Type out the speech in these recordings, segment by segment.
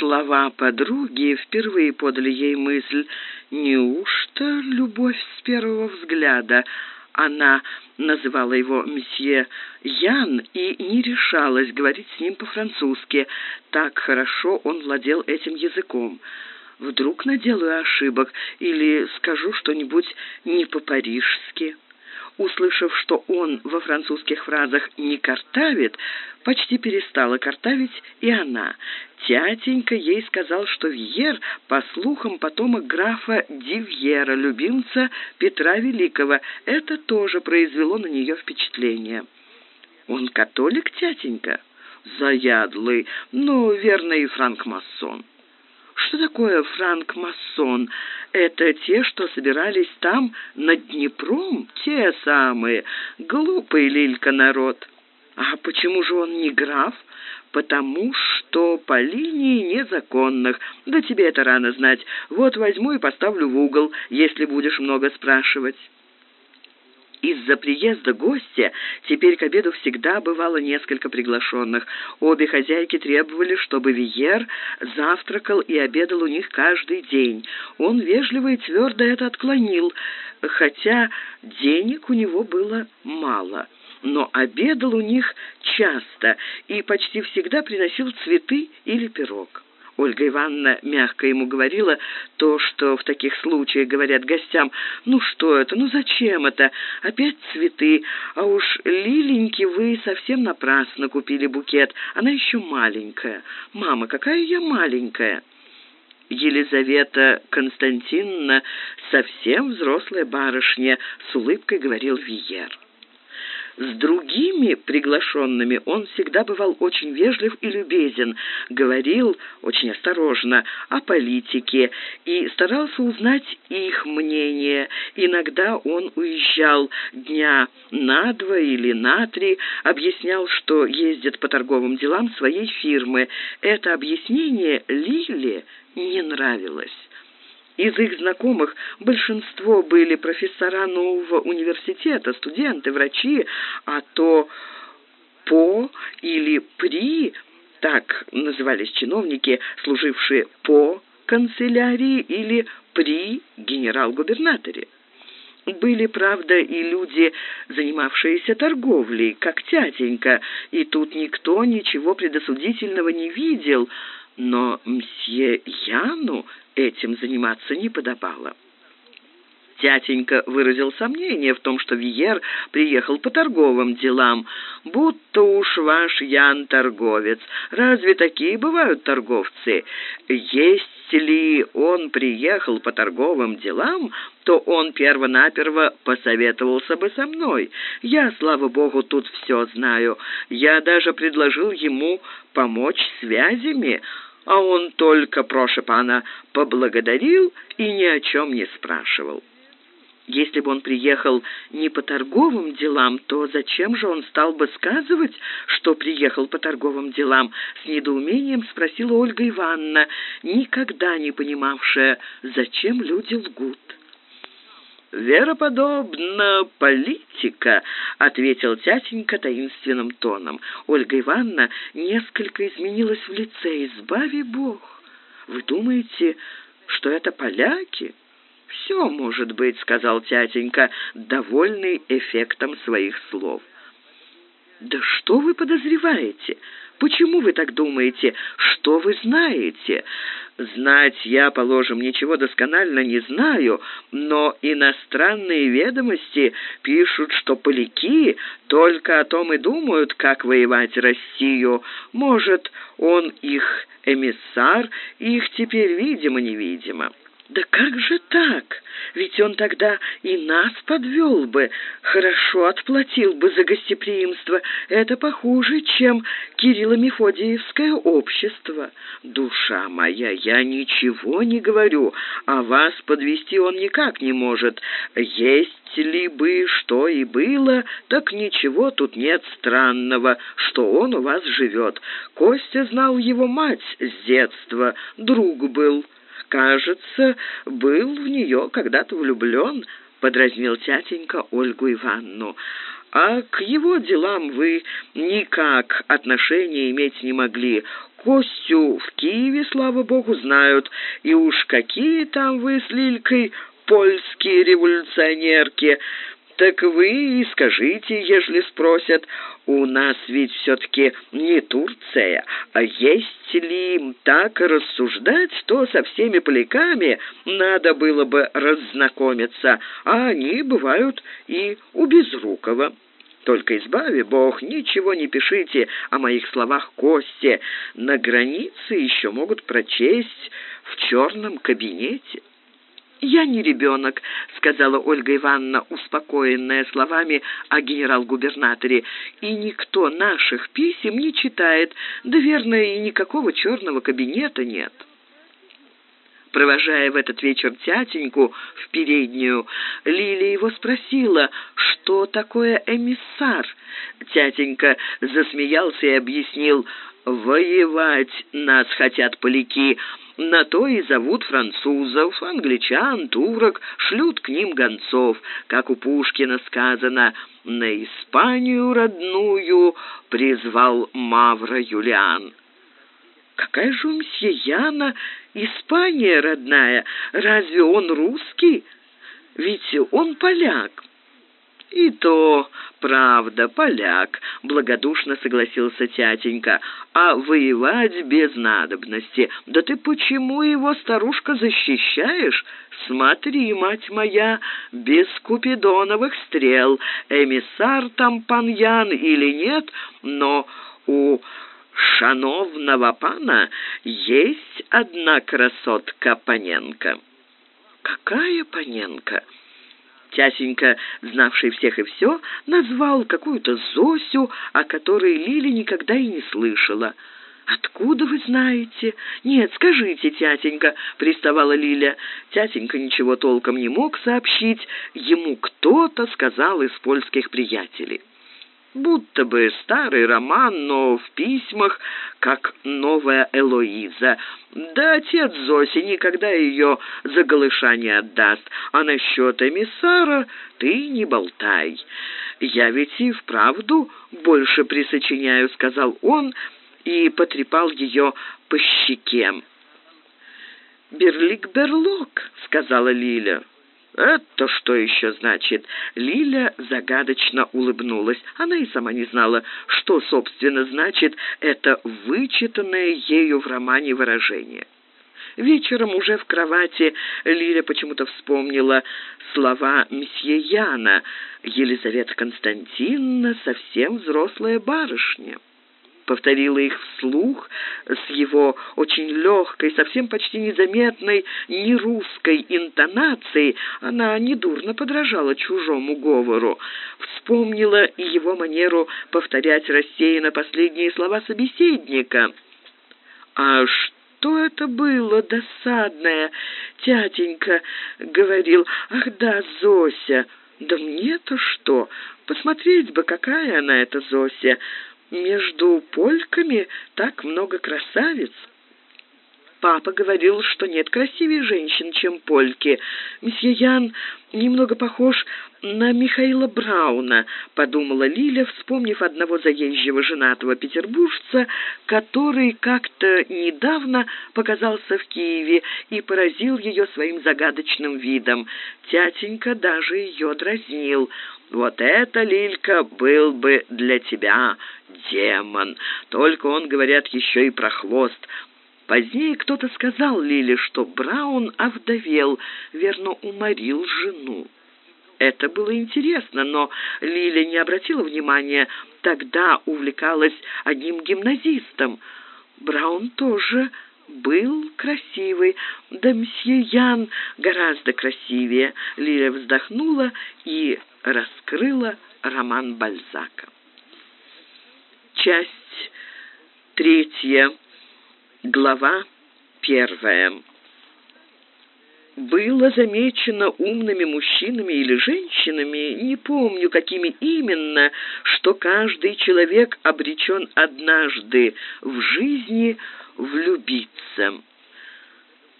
Слова подруги впервые подали ей мысль, неужто любовь с первого взгляда? Она называла его месье Ян и не решалась говорить с ним по-французски. Так хорошо он владел этим языком. Вдруг наделаю ошибок или скажу что-нибудь не по-парижски. Услышав, что он во французских фразах не картавит, почти перестала картавить и она. Тятенька ей сказал, что Вьер, по слухам, потомок графа Дивьера, любимца Петра Великого. Это тоже произвело на нее впечатление. «Он католик, тятенька?» «Заядлый, но верно и франкмасон». Что такое франк-масон? Это те, что собирались там, над Днепром? Те самые. Глупый лилька народ. А почему же он не граф? Потому что по линии незаконных. Да тебе это рано знать. Вот возьму и поставлю в угол, если будешь много спрашивать. Из-за приезда гостя теперь к обеду всегда бывало несколько приглашенных. Обе хозяйки требовали, чтобы Виер завтракал и обедал у них каждый день. Он вежливо и твердо это отклонил, хотя денег у него было мало. Но обедал у них часто и почти всегда приносил цветы или пирог. Ольга Ивановна мягко ему говорила то, что в таких случаях говорят гостям. «Ну что это? Ну зачем это? Опять цветы? А уж Лиленьки вы совсем напрасно купили букет. Она еще маленькая. Мама, какая я маленькая!» Елизавета Константиновна совсем взрослая барышня, с улыбкой говорил Виер. С другими приглашенными он всегда бывал очень вежлив и любезен, говорил очень осторожно о политике и старался узнать их мнение. Иногда он уезжал дня на два или на три, объяснял, что ездит по торговым делам своей фирмы. Это объяснение Лиле не нравилось. Из их знакомых большинство были профессора нового университета, студенты, врачи, а то по или при, так назывались чиновники, служившие по канцелярии или при генерал-губернаторе. Были, правда, и люди, занимавшиеся торговлей, как тятенька, и тут никто ничего предосудительного не видел, но мсье Яну этим заниматься не подобало. Тятенька выразил сомнение в том, что Виер приехал по торговым делам. «Будто уж ваш Ян торговец. Разве такие бывают торговцы? Если он приехал по торговым делам, то он перво-наперво посоветовался бы со мной. Я, слава богу, тут все знаю. Я даже предложил ему помочь связями» а он только, проше пана, поблагодарил и ни о чем не спрашивал. Если бы он приехал не по торговым делам, то зачем же он стал бы сказывать, что приехал по торговым делам? С недоумением спросила Ольга Ивановна, никогда не понимавшая, зачем люди лгут. «Вероподобно политика», — ответил тятенька таинственным тоном. Ольга Ивановна несколько изменилась в лице. «Избави Бог! Вы думаете, что это поляки?» «Все может быть», — сказал тятенька, довольный эффектом своих слов. «Да что вы подозреваете? Почему вы так думаете? Что вы знаете? Знать я, положим, ничего досконально не знаю, но иностранные ведомости пишут, что поляки только о том и думают, как воевать Россию. Может, он их эмиссар, их теперь видимо-невидимо». Да как же так? Ведь он тогда и нас подвел бы, хорошо отплатил бы за гостеприимство. Это похуже, чем Кирилло-Мефодиевское общество. Душа моя, я ничего не говорю, а вас подвести он никак не может. Есть ли бы что и было, так ничего тут нет странного, что он у вас живет. Костя знал его мать с детства, друг был» кажется, был в нее когда-то влюблен», — подразнил тятенька Ольгу Ивановну. а к его делам вы никак отношения иметь не могли. Костю в Киеве, слава богу, знают, и уж какие там вы с Лилькой польские революционерки. Так вы и скажите, ежели спросят, у нас ведь все-таки не Турция, а есть ли так рассуждать, то со всеми поляками надо было бы раззнакомиться, а они бывают и у Безрукова. Только избави Бог, ничего не пишите о моих словах Косте. На границе еще могут прочесть в черном кабинете. «Я не ребенок», — сказала Ольга Ивановна, успокоенная словами о генерал-губернаторе, «и никто наших писем не читает, да, верно, и никакого черного кабинета нет». Провожая в этот вечер тятеньку в переднюю, Лилия его спросила, что такое эмиссар. Тятенька засмеялся и объяснил, «Воевать нас хотят поляки, на то и зовут французов, англичан, турок, шлют к ним гонцов, как у Пушкина сказано, «На Испанию родную призвал Мавра Юлиан». Какая же у мсье Яна Испания родная? Разве он русский? Ведь он поляк. «И то правда, поляк», — благодушно согласился тятенька. «А воевать без надобности? Да ты почему его, старушка, защищаешь? Смотри, мать моя, без купидоновых стрел. Эмиссар там пан Ян или нет, но у шановного пана есть одна красотка Паненко». «Какая Паненко?» Тясенька, знавший всех и все, назвал какую-то Зосю, о которой Лили никогда и не слышала. «Откуда вы знаете?» «Нет, скажите, тятенька», — приставала Лиля. Тятенька ничего толком не мог сообщить. Ему кто-то сказал из польских приятелей будто бы старый роман, но в письмах, как новая Элоиза. Да отец Зоси никогда ее за голыша не отдаст, а насчет эмиссара ты не болтай. Я ведь и вправду больше присочиняю, сказал он и потрепал ее по щеке. «Берлик-берлок», — сказала Лиля. «Это что еще значит?» Лиля загадочно улыбнулась. Она и сама не знала, что, собственно, значит это вычитанное ею в романе выражение. Вечером уже в кровати Лиля почему-то вспомнила слова месье Яна. «Елизавета Константиновна совсем взрослая барышня» повторила их вслух с его очень легкой, совсем почти незаметной нерусской интонацией. Она недурно подражала чужому говору. Вспомнила и его манеру повторять рассеянно последние слова собеседника. «А что это было досадное?» Тятенька говорил, «Ах да, Зося!» «Да мне-то что? Посмотреть бы, какая она, эта Зося!» Между польками так много красавиц. Папа говорил, что нет красивее женщин, чем польки. Месье Ян немного похож на Михаила Брауна, подумала Лиля, вспомнив одного заезжего женатого петербуржца, который как-то недавно показался в Киеве и поразил ее своим загадочным видом. Тятенька даже ее дразнил. «Вот это, Лилька, был бы для тебя демон. Только он, говорят, еще и про хвост. Позднее кто-то сказал Лиле, что Браун овдовел, верно, уморил жену. Это было интересно, но Лиля не обратила внимания, тогда увлекалась одним гимназистом. Браун тоже был красивый, да мсье Ян гораздо красивее. Лиля вздохнула и раскрыла роман Бальзака. Часть третья, глава первая. Было замечено умными мужчинами или женщинами, не помню, какими именно, что каждый человек обречен однажды в жизни влюбиться.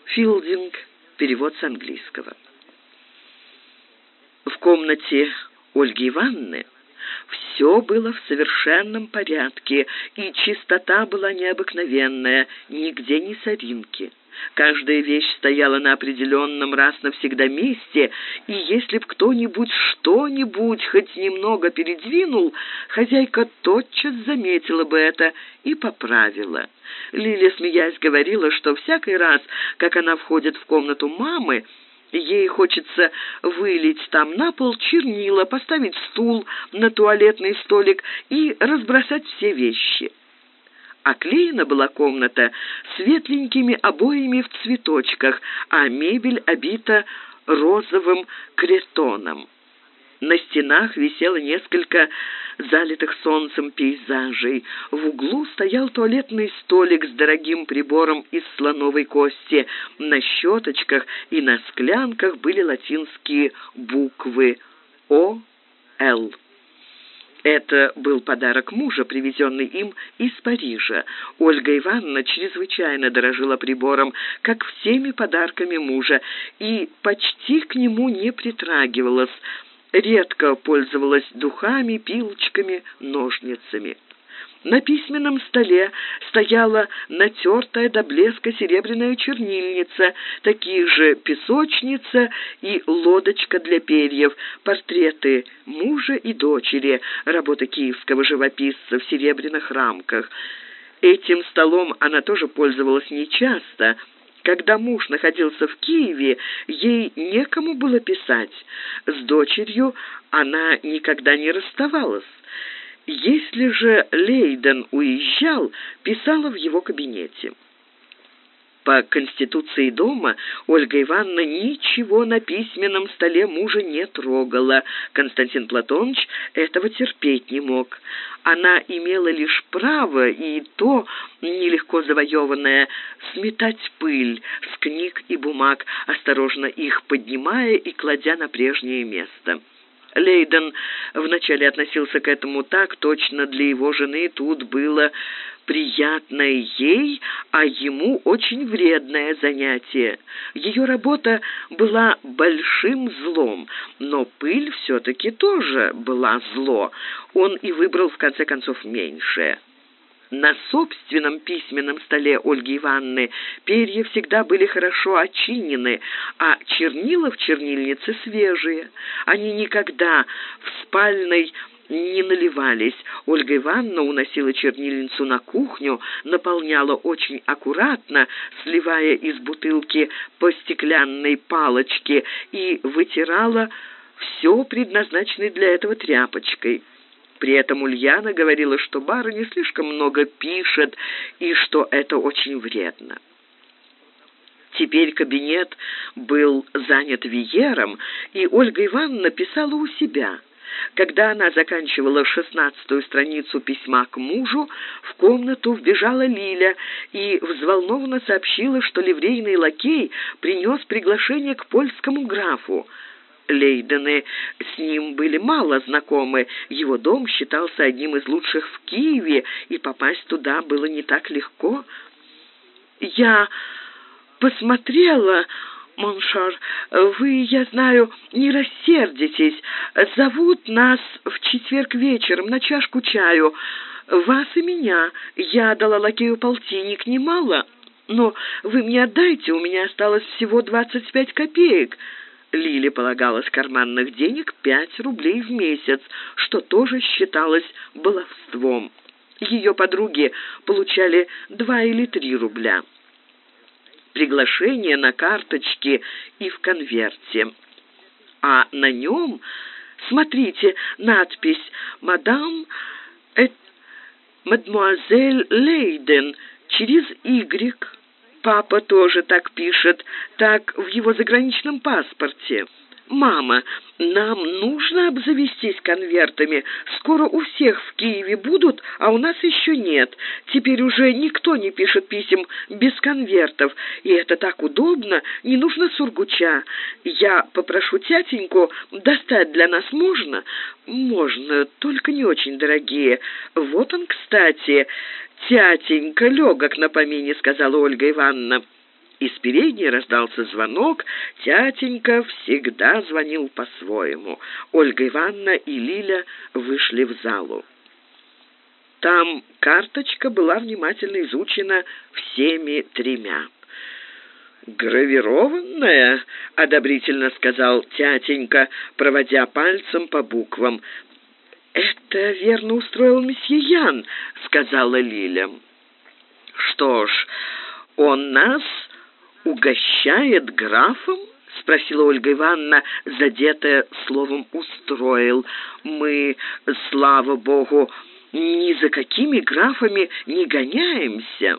Филдинг, перевод с английского. В комнате Ольги Ивановны Все было в совершенном порядке, и чистота была необыкновенная, нигде не соринки. Каждая вещь стояла на определенном раз навсегда месте, и если б кто-нибудь что-нибудь хоть немного передвинул, хозяйка тотчас заметила бы это и поправила. Лиля, смеясь, говорила, что всякий раз, как она входит в комнату мамы, Ей хочется вылить там на пол чернила, поставить стул на туалетный столик и разбросать все вещи. Оклеена была комната светленькими обоями в цветочках, а мебель обита розовым кретоном. На стенах висело несколько залитых солнцем пейзажей. В углу стоял туалетный столик с дорогим прибором из слоновой кости. На щеточках и на склянках были латинские буквы «О», «Л». Это был подарок мужа, привезенный им из Парижа. Ольга Ивановна чрезвычайно дорожила прибором, как всеми подарками мужа, и почти к нему не притрагивалась, редко пользовалась духами, пилочками, ножницами. На письменном столе стояла натертая до блеска серебряная чернильница, такие же песочница и лодочка для перьев, портреты мужа и дочери, работа киевского живописца в серебряных рамках. Этим столом она тоже пользовалась нечасто, когда муж находился в Киеве, ей некому было писать. С дочерью она никогда не расставалась. Если же Лейден уезжал, писала в его кабинете. По конституции дома Ольга Ивановна ничего на письменном столе мужа не трогала. Константин Платонович этого терпеть не мог. Она имела лишь право, и то нелегко завоеванное, сметать пыль с книг и бумаг, осторожно их поднимая и кладя на прежнее место. Лейден вначале относился к этому так, точно для его жены тут было приятное ей, а ему очень вредное занятие. Ее работа была большим злом, но пыль все-таки тоже была зло. Он и выбрал в конце концов меньшее. На собственном письменном столе Ольги Ивановны перья всегда были хорошо очинены, а чернила в чернильнице свежие. Они никогда в спальной не наливались. Ольга Ивановна уносила чернильницу на кухню, наполняла очень аккуратно, сливая из бутылки по стеклянной палочке и вытирала все предназначенной для этого тряпочкой. При этом Ульяна говорила, что барыня слишком много пишет и что это очень вредно. Теперь кабинет был занят веером, и Ольга Ивановна писала у себя. Когда она заканчивала шестнадцатую страницу письма к мужу, в комнату вбежала Лиля и взволнованно сообщила, что ливрейный лакей принес приглашение к польскому графу. Лейдены с ним были мало знакомы. Его дом считался одним из лучших в Киеве, и попасть туда было не так легко. Я посмотрела, Моншар, вы, я знаю, не рассердитесь. Зовут нас в четверг вечером на чашку чаю. Вас и меня. Я дала лакею полтинник немало, но вы мне отдайте, у меня осталось всего двадцать пять копеек. Лиле полагалось карманных денег пять рублей в месяц, что тоже считалось баловством. Ее подруги получали два или три рубля. Приглашение на карточке и в конверте. А на нем, смотрите, надпись «Мадам эт мадмуазель Лейден» через «Y». Папа тоже так пишет, так в его заграничном паспорте. «Мама, нам нужно обзавестись конвертами. Скоро у всех в Киеве будут, а у нас еще нет. Теперь уже никто не пишет писем без конвертов, и это так удобно, не нужно сургуча. Я попрошу тятеньку достать для нас можно? Можно, только не очень дорогие. Вот он, кстати. «Тятенька, легок на помине», — сказала Ольга Ивановна. Из передней раздался звонок. Тятенька всегда звонил по-своему. Ольга Ивановна и Лиля вышли в залу. Там карточка была внимательно изучена всеми тремя. «Гравированная?» — одобрительно сказал тятенька, проводя пальцем по буквам. «Это верно устроил месье Ян», — сказала Лиля. «Что ж, он нас угощает графом?» — спросила Ольга Ивановна, задетая словом «устроил». «Мы, слава богу, ни за какими графами не гоняемся».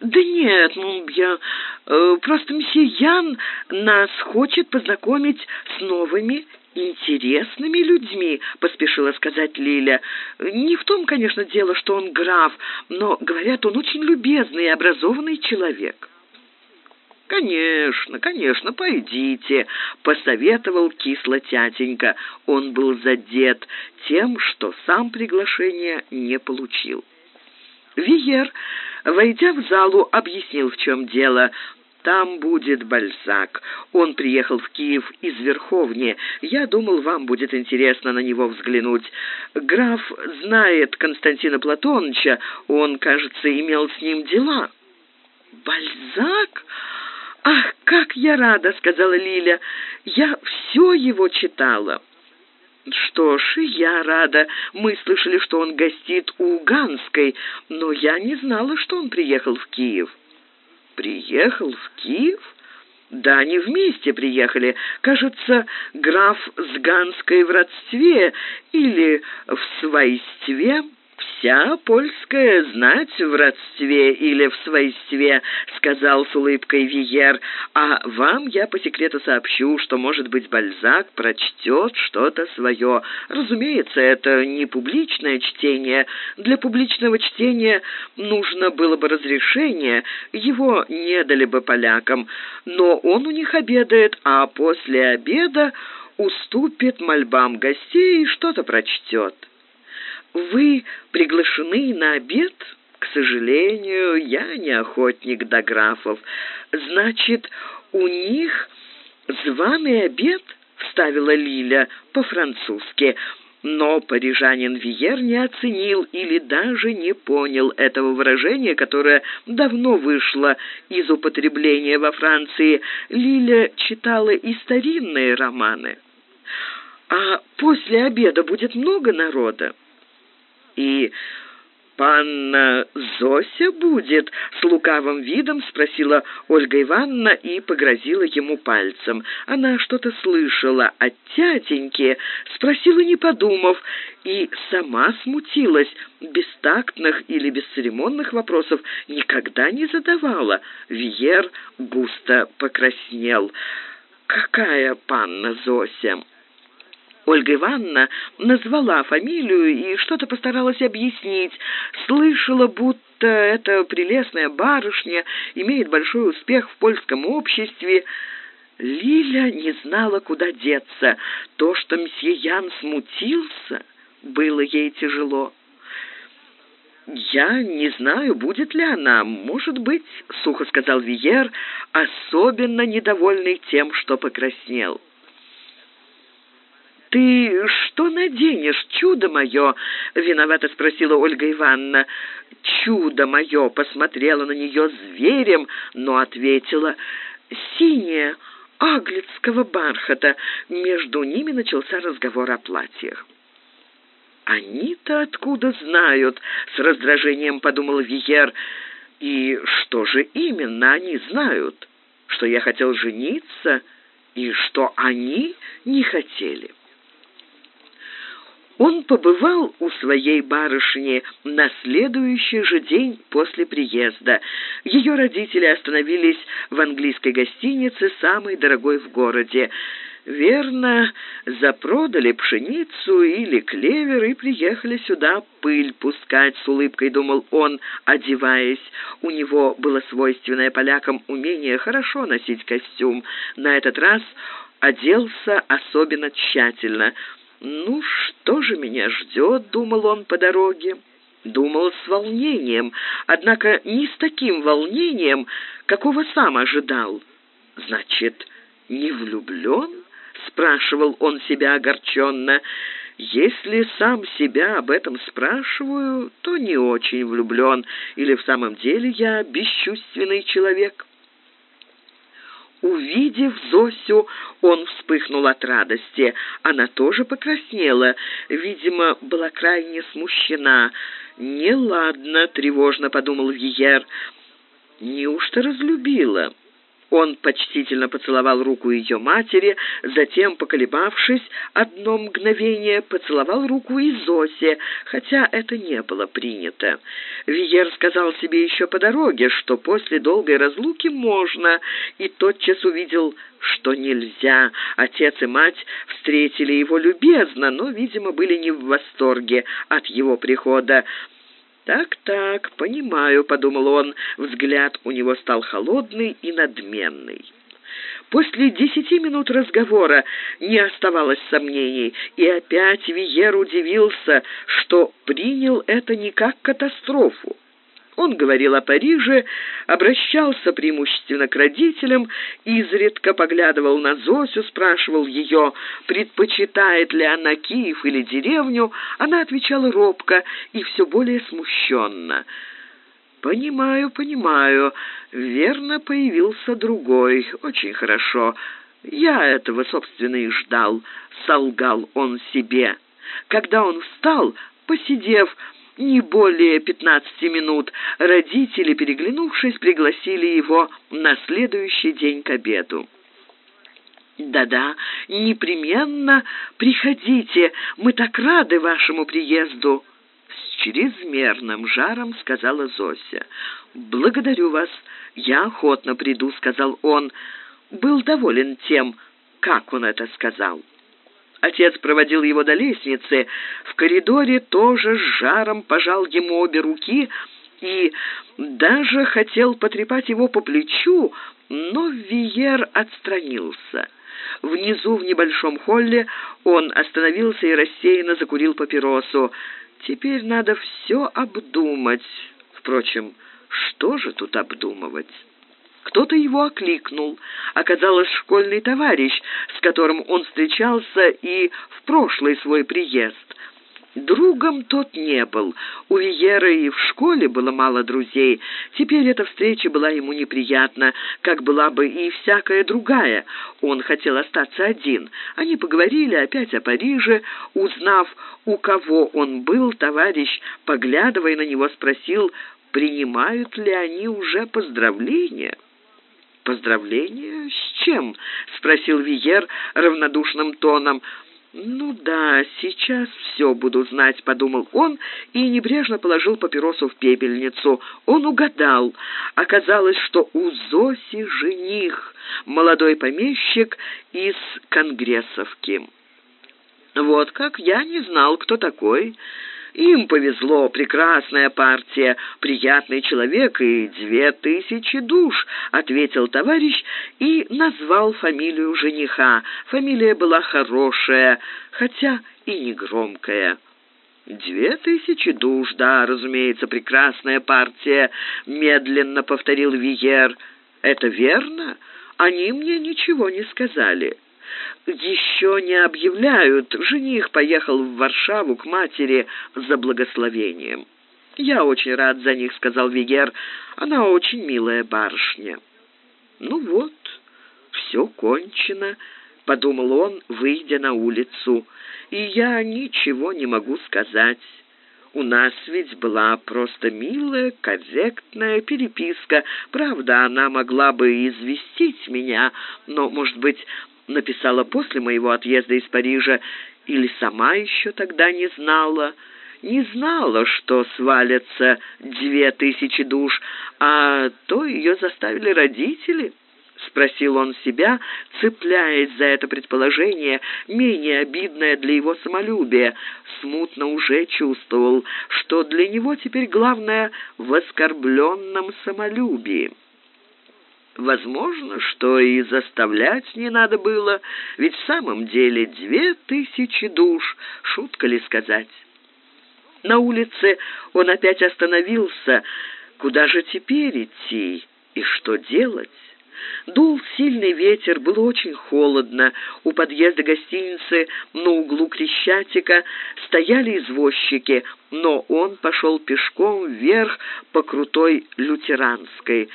«Да нет, ну, я... Э, просто месье Ян нас хочет познакомить с новыми интересными людьми», — поспешила сказать Лиля. «Не в том, конечно, дело, что он граф, но, говорят, он очень любезный и образованный человек». «Конечно, конечно, пойдите», — посоветовал кисло тятенька. Он был задет тем, что сам приглашение не получил. Виер, войдя в залу, объяснил, в чем дело. «Там будет Бальзак. Он приехал в Киев из Верховни. Я думал, вам будет интересно на него взглянуть. Граф знает Константина Платоновича. Он, кажется, имел с ним дела». «Бальзак?» «Ах, как я рада!» — сказала Лиля. «Я все его читала». «Что ж, я рада. Мы слышали, что он гостит у Ганской, но я не знала, что он приехал в Киев». «Приехал в Киев?» «Да, они вместе приехали. Кажется, граф с Ганской в родстве или в свойстве». «Вся польская знать в родстве или в свойстве», — сказал с улыбкой Виер. «А вам я по секрету сообщу, что, может быть, Бальзак прочтет что-то свое. Разумеется, это не публичное чтение. Для публичного чтения нужно было бы разрешение, его не дали бы полякам. Но он у них обедает, а после обеда уступит мольбам гостей и что-то прочтет». Вы приглашены на обед? К сожалению, я не охотник до графов. Значит, у них званый обед? Вставила Лиля по-французски. Но парижанин Виер не оценил или даже не понял этого выражения, которое давно вышло из употребления во Франции. Лиля читала и старинные романы. «А после обеда будет много народа?» И панна Зося будет?» — с лукавым видом спросила Ольга Ивановна и погрозила ему пальцем. Она что-то слышала от тятеньки, спросила, не подумав, и сама смутилась. Бестактных или бесцеремонных вопросов никогда не задавала. Вьер густо покраснел. «Какая панна Зося?» Ольга Ивановна назвала фамилию и что-то постаралась объяснить. Слышала, будто эта прелестная барышня имеет большой успех в польском обществе. Лиля не знала, куда деться. То, что мсье Ян смутился, было ей тяжело. «Я не знаю, будет ли она. Может быть», — сухо сказал Виер, особенно недовольный тем, что покраснел. «Ты что наденешь, чудо мое?» — виновато спросила Ольга Ивановна. «Чудо мое!» — посмотрела на нее зверем, но ответила «синее, аглицкого бархата». Между ними начался разговор о платьях. «Они-то откуда знают?» — с раздражением подумал Виер. «И что же именно они знают? Что я хотел жениться и что они не хотели?» Он побывал у своей барышни на следующий же день после приезда. Ее родители остановились в английской гостинице, самой дорогой в городе. Верно, запродали пшеницу или клевер и приехали сюда пыль пускать, с улыбкой думал он, одеваясь. У него было свойственное полякам умение хорошо носить костюм. На этот раз оделся особенно тщательно. «Ну, что же меня ждет?» — думал он по дороге. думал с волнением, однако не с таким волнением, какого сам ожидал. Значит, не влюблен? спрашивал он себя огорченно. Если сам себя об этом спрашиваю, то не очень влюблен, или в самом деле я бесчувственный человек. Увидев Зосю, он вспыхнул от радости. Она тоже покраснела, видимо, была крайне смущена. «Неладно», — тревожно подумал Виер. «Неужто разлюбила?» Он почтительно поцеловал руку ее матери, затем, поколебавшись одно мгновение, поцеловал руку и Зосе, хотя это не было принято. Виер сказал себе еще по дороге, что после долгой разлуки можно, и тотчас увидел, что нельзя. Отец и мать встретили его любезно, но, видимо, были не в восторге от его прихода. «Так-так, понимаю», — подумал он, взгляд у него стал холодный и надменный. После десяти минут разговора не оставалось сомнений, и опять Виер удивился, что принял это не как катастрофу. Он говорил о Париже, обращался преимущественно к родителям, изредка поглядывал на Зосю, спрашивал ее, предпочитает ли она Киев или деревню. Она отвечала робко и все более смущенно. «Понимаю, понимаю. Верно, появился другой. Очень хорошо. Я этого, собственно, и ждал», — солгал он себе. Когда он встал, посидев, не более пятнадцати минут родители, переглянувшись, пригласили его на следующий день к обеду. «Да-да, непременно приходите, мы так рады вашему приезду!» С чрезмерным жаром сказала Зося. «Благодарю вас, я охотно приду», — сказал он. Был доволен тем, как он это сказал. Отец проводил его до лестницы. В коридоре тоже с жаром пожал ему обе руки и даже хотел потрепать его по плечу, но Виер отстранился. Внизу, в небольшом холле, он остановился и рассеянно закурил папиросу. «Теперь надо все обдумать. Впрочем, что же тут обдумывать?» Кто-то его окликнул. Оказалось, школьный товарищ, с которым он встречался и в прошлый свой приезд. Другом тот не был. У Виера и в школе было мало друзей. Теперь эта встреча была ему неприятна, как была бы и всякая другая. Он хотел остаться один. Они поговорили опять о Париже. Узнав, у кого он был, товарищ, поглядывая на него, спросил, принимают ли они уже поздравления. «Поздравления? С чем?» — спросил Виер равнодушным тоном. «Ну да, сейчас все буду знать», — подумал он и небрежно положил папиросу в пепельницу. Он угадал. Оказалось, что у Зоси жених, молодой помещик из Конгрессовки. «Вот как я не знал, кто такой». Им повезло, прекрасная партия, приятный человек и две тысячи душ, ответил товарищ и назвал фамилию жениха. Фамилия была хорошая, хотя и не громкая. «Две тысячи душ, да, разумеется, прекрасная партия», — медленно повторил Виер. «Это верно? Они мне ничего не сказали» еще не объявляют. Жених поехал в Варшаву к матери за благословением. «Я очень рад за них», — сказал Вигер. «Она очень милая барышня». «Ну вот, все кончено», — подумал он, выйдя на улицу. «И я ничего не могу сказать». У нас ведь была просто милая, корректная переписка. Правда, она могла бы известить меня, но, может быть, написала после моего отъезда из Парижа или сама еще тогда не знала. Не знала, что свалятся две тысячи душ, а то ее заставили родители». — спросил он себя, цепляясь за это предположение, менее обидное для его самолюбия. Смутно уже чувствовал, что для него теперь главное в оскорбленном самолюбии. Возможно, что и заставлять не надо было, ведь в самом деле две тысячи душ, шутка ли сказать. На улице он опять остановился. Куда же теперь идти и что делать? Дул сильный ветер, было очень холодно. У подъезда гостиницы на углу Крещатика стояли извозчики, но он пошел пешком вверх по крутой лютеранской.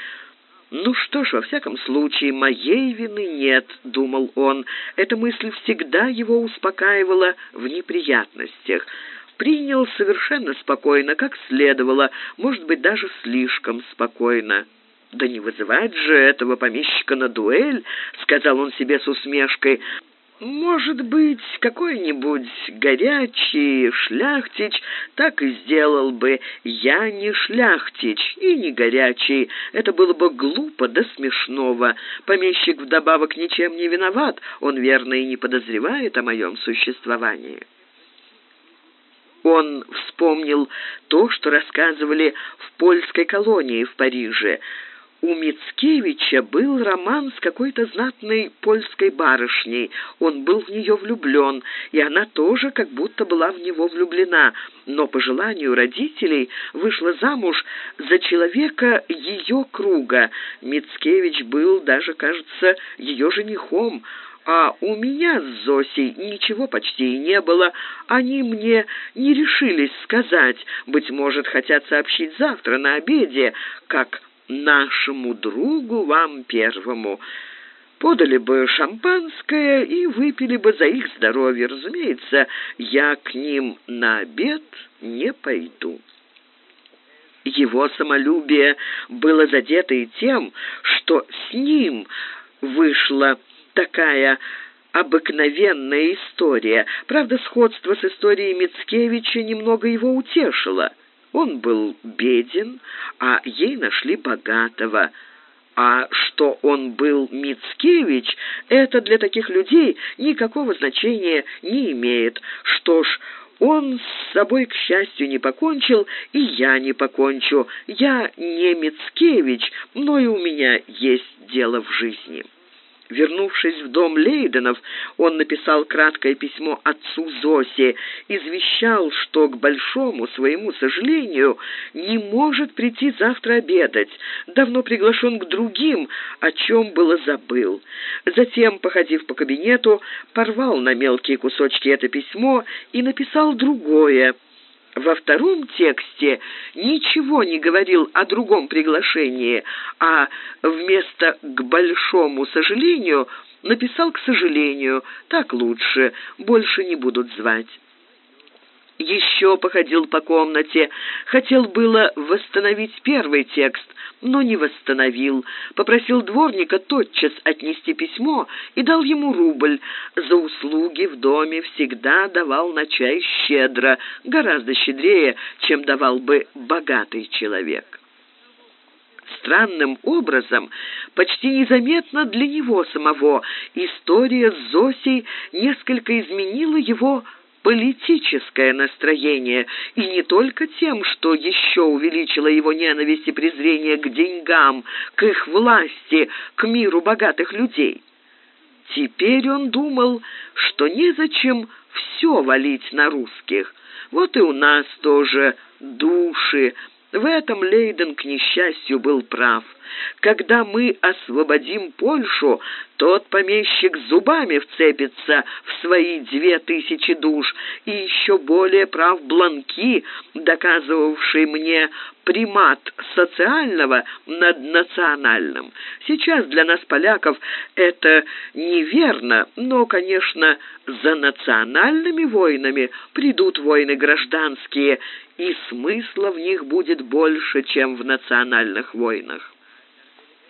«Ну что ж, во всяком случае, моей вины нет», — думал он. Эта мысль всегда его успокаивала в неприятностях. Принял совершенно спокойно, как следовало, может быть, даже слишком спокойно. «Да не вызывать же этого помещика на дуэль», — сказал он себе с усмешкой. «Может быть, какой-нибудь горячий шляхтич так и сделал бы. Я не шляхтич и не горячий. Это было бы глупо до смешного. Помещик вдобавок ничем не виноват. Он, верно, и не подозревает о моем существовании». Он вспомнил то, что рассказывали в польской колонии в Париже – у Мицкевича был роман с какой-то знатной польской барышней. Он был в нее влюблен, и она тоже как будто была в него влюблена, но по желанию родителей вышла замуж за человека ее круга. Мицкевич был даже, кажется, ее женихом, а у меня с Зосей ничего почти и не было. Они мне не решились сказать, быть может, хотят сообщить завтра на обеде, как нашему другу, вам первому. Подали бы шампанское и выпили бы за их здоровье. Разумеется, я к ним на обед не пойду. Его самолюбие было задето и тем, что с ним вышла такая обыкновенная история. Правда, сходство с историей Мицкевича немного его утешило – он был беден, а ей нашли богатого. А что он был Мицкевич, это для таких людей никакого значения не имеет. Что ж, он с собой, к счастью, не покончил, и я не покончу. Я не Мицкевич, но и у меня есть дело в жизни». Вернувшись в дом Лейденов, он написал краткое письмо отцу Зосе, извещал, что, к большому своему сожалению, не может прийти завтра обедать, давно приглашен к другим, о чем было забыл. Затем, походив по кабинету, порвал на мелкие кусочки это письмо и написал другое, во втором тексте ничего не говорил о другом приглашении, а вместо «к большому сожалению» написал «к сожалению». Так лучше, больше не будут звать еще походил по комнате. Хотел было восстановить первый текст, но не восстановил. Попросил дворника тотчас отнести письмо и дал ему рубль. За услуги в доме всегда давал на чай щедро, гораздо щедрее, чем давал бы богатый человек. Странным образом, почти незаметно для него самого, история с Зосей несколько изменила его политическое настроение, и не только тем, что еще увеличило его ненависть и презрение к деньгам, к их власти, к миру богатых людей. Теперь он думал, что незачем все валить на русских. Вот и у нас тоже души, в этом Лейден, к несчастью, был прав. Когда мы освободим Польшу, тот помещик зубами вцепится в свои две тысячи душ, и еще более прав Бланки, доказывавший мне примат социального над национальным. Сейчас для нас, поляков, это неверно, но, конечно, за национальными войнами придут войны гражданские, и смысла в них будет больше, чем в национальных войнах.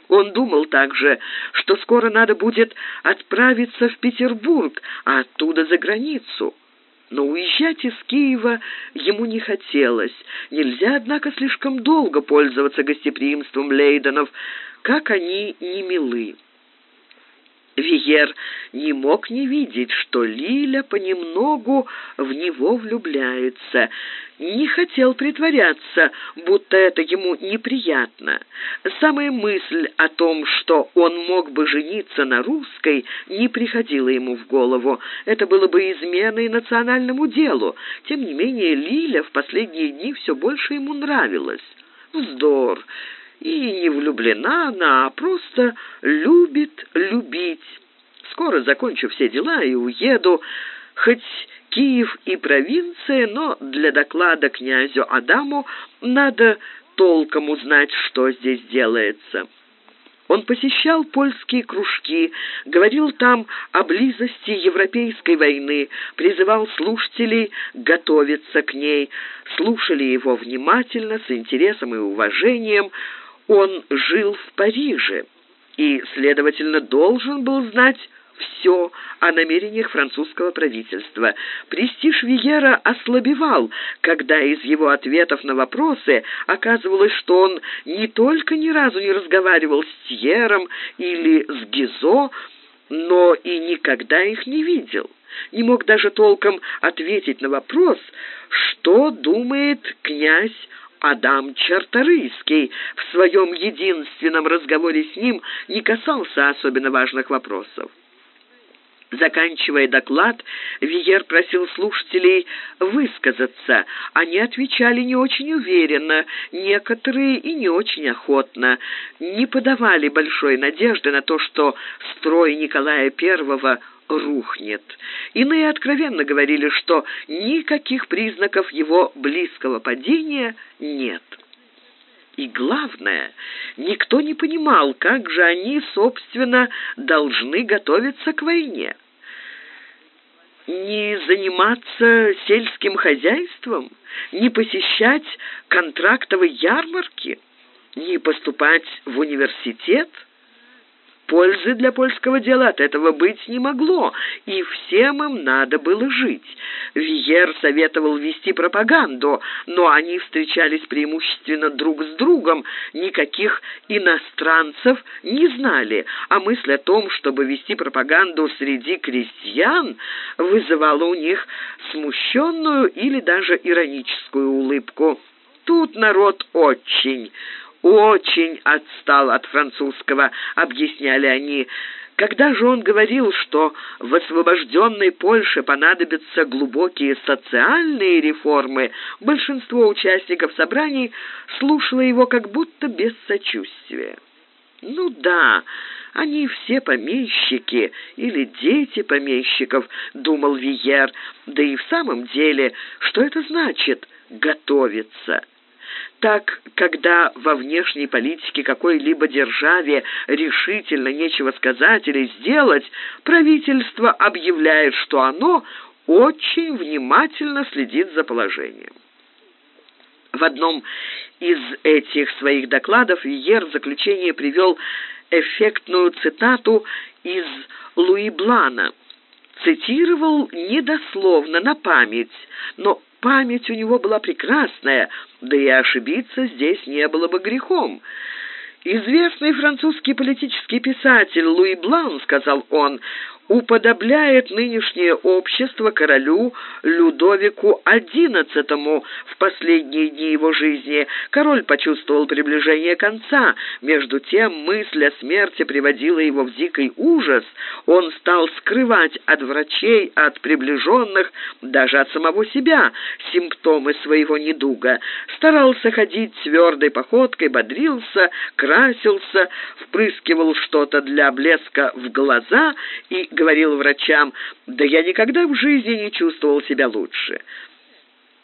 Он думал также, что скоро надо будет отправиться в Петербург, а оттуда за границу. Но уезжать из Киева ему не хотелось. Нельзя, однако, слишком долго пользоваться гостеприимством Лейденов, как они не милы. Виер не мог не видеть, что Лиля понемногу в него влюбляется. Не хотел притворяться, будто это ему неприятно. Самая мысль о том, что он мог бы жениться на русской, не приходила ему в голову. Это было бы изменой национальному делу. Тем не менее, Лиля в последние дни все больше ему нравилась. Вздор! И не влюблена она, а просто любит любить. Скоро закончу все дела и уеду, хоть Киев и провинция, но для доклада князю Адаму надо толком узнать, что здесь делается. Он посещал польские кружки, говорил там о близости Европейской войны, призывал слушателей готовиться к ней. Слушали его внимательно, с интересом и уважением – он жил в Париже и, следовательно, должен был знать все о намерениях французского правительства. Престиж Виера ослабевал, когда из его ответов на вопросы оказывалось, что он не только ни разу не разговаривал с Тьером или с Гизо, но и никогда их не видел. Не мог даже толком ответить на вопрос, что думает князь Адам Чарторийский в своем единственном разговоре с ним не касался особенно важных вопросов. Заканчивая доклад, Виер просил слушателей высказаться. Они отвечали не очень уверенно, некоторые и не очень охотно, не подавали большой надежды на то, что строй Николая I рухнет. Иные откровенно говорили, что никаких признаков его близкого падения нет. И главное, никто не понимал, как же они, собственно, должны готовиться к войне. Не заниматься сельским хозяйством, не посещать контрактовые ярмарки, не поступать в университет – Пользы для польского дела от этого быть не могло, и всем им надо было жить. Виер советовал вести пропаганду, но они встречались преимущественно друг с другом, никаких иностранцев не знали, а мысль о том, чтобы вести пропаганду среди крестьян, вызывала у них смущенную или даже ироническую улыбку. Тут народ очень очень отстал от французского, объясняли они. Когда же он говорил, что в освобожденной Польше понадобятся глубокие социальные реформы, большинство участников собраний слушало его как будто без сочувствия. Ну да, они все помещики или дети помещиков, думал Виер. Да и в самом деле, что это значит готовиться? Так, когда во внешней политике какой-либо державе решительно нечего сказать или сделать, правительство объявляет, что оно очень внимательно следит за положением. В одном из этих своих докладов Виер в заключение привел эффектную цитату из Луи Блана. Цитировал недословно, на память, но память у него была прекрасная, да и ошибиться здесь не было бы грехом. Известный французский политический писатель Луи Блан, сказал он, уподобляет нынешнее общество королю Людовику XI в последние дни его жизни. Король почувствовал приближение конца. Между тем мысль о смерти приводила его в дикий ужас. Он стал скрывать от врачей, от приближенных, даже от самого себя симптомы своего недуга. Старался ходить твердой походкой, бодрился, красился, впрыскивал что-то для блеска в глаза и врачам, «Да я никогда в жизни не чувствовал себя лучше».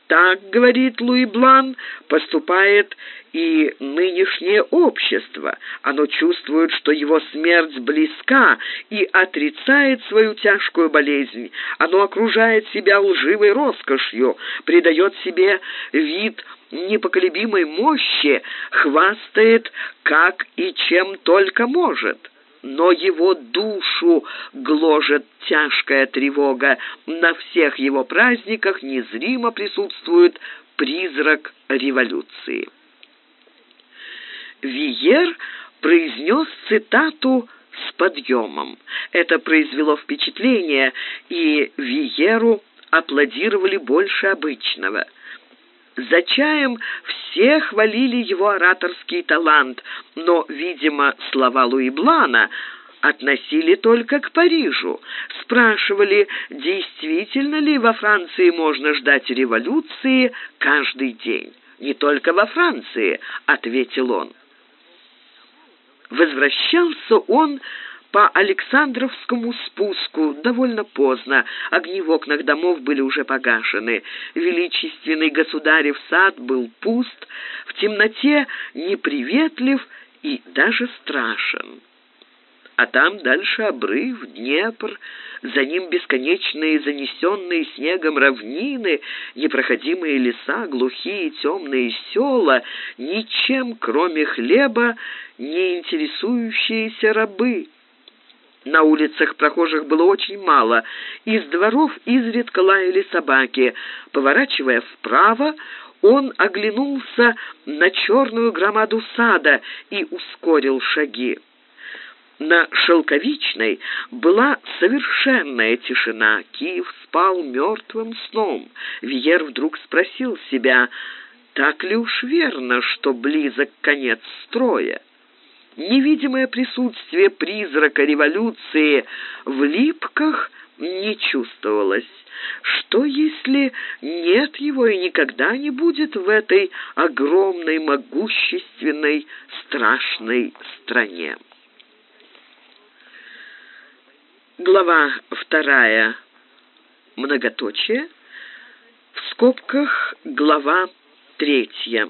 Так, говорит Луи Блан, поступает и нынешнее общество. Оно чувствует, что его смерть близка и отрицает свою тяжкую болезнь. Оно окружает себя лживой роскошью, придает себе вид непоколебимой мощи, хвастает как и чем только может но его душу гложет тяжкая тревога. На всех его праздниках незримо присутствует призрак революции. Виер произнес цитату с подъемом. Это произвело впечатление, и Виеру аплодировали больше обычного. За чаем все хвалили его ораторский талант, но, видимо, слова Луи Блана относили только к Парижу. Спрашивали, действительно ли во Франции можно ждать революции каждый день. «Не только во Франции», — ответил он. Возвращался он по Александровскому спуску довольно поздно. Огни в окнах домов были уже погашены. Величественный государев сад был пуст, в темноте неприветлив и даже страшен а там дальше обрыв, Днепр, за ним бесконечные занесенные снегом равнины, непроходимые леса, глухие темные села, ничем, кроме хлеба, не интересующиеся рабы. На улицах прохожих было очень мало. Из дворов изредка лаяли собаки. Поворачивая вправо, он оглянулся на черную громаду сада и ускорил шаги. На Шелковичной была совершенная тишина. Киев спал мертвым сном. Виер вдруг спросил себя, так ли уж верно, что близок конец строя. Невидимое присутствие призрака революции в Липках не чувствовалось. Что, если нет его и никогда не будет в этой огромной, могущественной, страшной стране? Глава вторая. Многоточие. В скобках глава третья.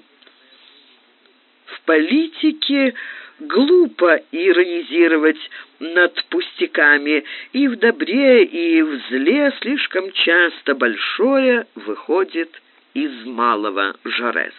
В политике глупо иронизировать над пустяками, и в добре, и в зле слишком часто большое выходит из малого Жорес.